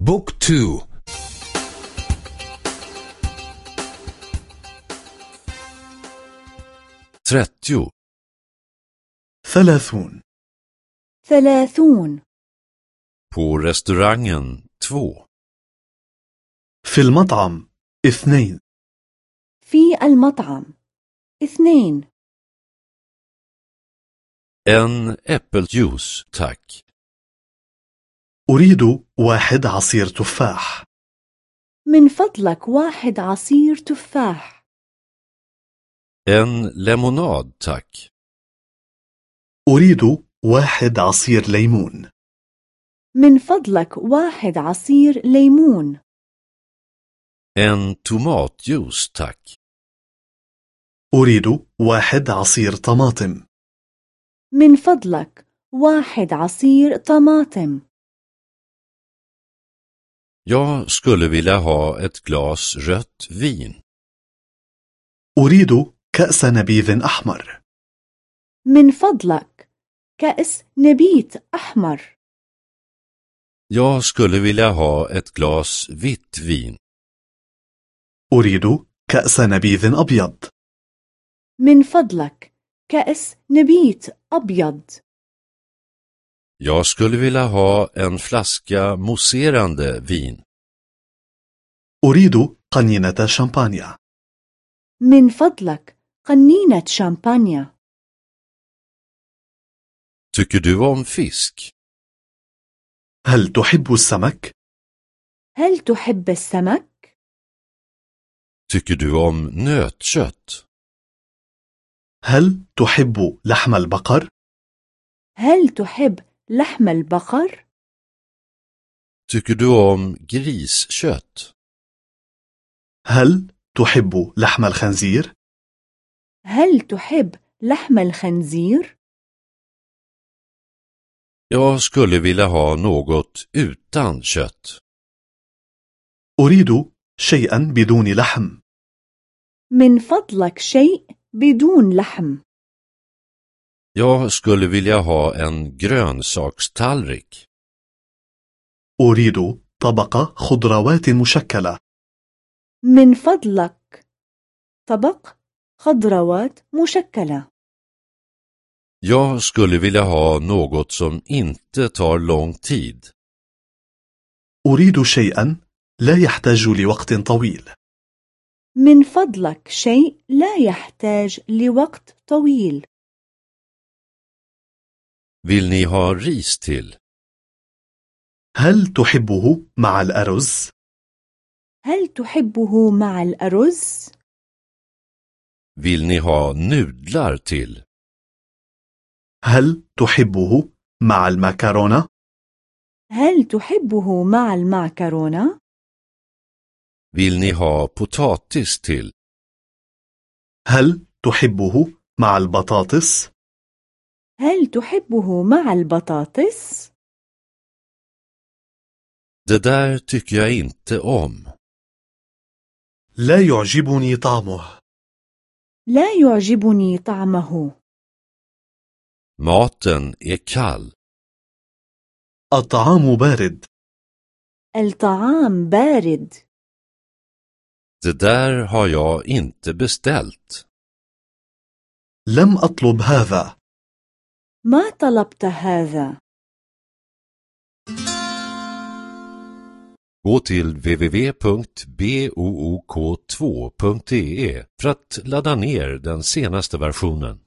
بوك تو. trettio, ثلاثون. ثلاثون. På restaurangen två. في المطعم اثنين. في المطعم اثنين. En äppeljuice, tack. أريد واحد عصير تفاح. من فضلك واحد عصير تفاح. En lemonad, tack. أريد واحد عصير ليمون. من فضلك واحد عصير ليمون. En tomatjuice, tack. أريد واحد عصير طماطم. من فضلك واحد عصير طماطم. Jag skulle vilja ha ett glas rött vin. أريد كأس نبيذ أحمر من فضلك كأس نبيت أحمر Jag skulle vilja ha ett glas vitt vin. أريد كأس نبيذ أبيض من فضلك كأس نبيت أبيض Jag skulle vilja ha en flaska mousserande vin. أريد قنينة شامبانيا من فضلك قنينة شامبانيا Tycker du om fisk? هل تحب السمك؟ هل تحب السمك؟ Tycker du om nötkött? هل تحب لحم البقر؟ هل تحب لحم البقر؟ Tycker du om griskött? هل تحب لحم الخنزير؟ هل تحب لحم الخنزير؟ Jag skulle vilja ha något utan kött. أريد شيئا بدون لحم من فضلك شيء بدون لحم Jag skulle vilja ha en grönsakstallrik. أريد طبق خضروات مشكلة. من فضلك. طبق خضروات مشكلة. Jag skulle vilja ha något som inte tar lång tid. أريد شيئا لا يحتاج لوقت طويل. من فضلك شيء لا يحتاج لوقت طويل. Vill ni ha ris till? هل تحبه مع الأرز؟ هل تحبه مع الأرز؟ Vill ni ha nudlar till? هل تحبه مع المكرونة؟ هل تحبه مع المعكرونة؟ Vill ni ha potatis till? هل تحبه مع البطاطس؟ هل تحبه مع البطاطس؟ Det där tycker jag inte om. لا يعجبني طعمه لا يعجبني طعمه Maten är kall. الطعام بارد الطعام بارد Det där har jag inte beställt. لم أطلب هذا ما طلبت هذا Gå till www.book2.de för att ladda ner den senaste versionen.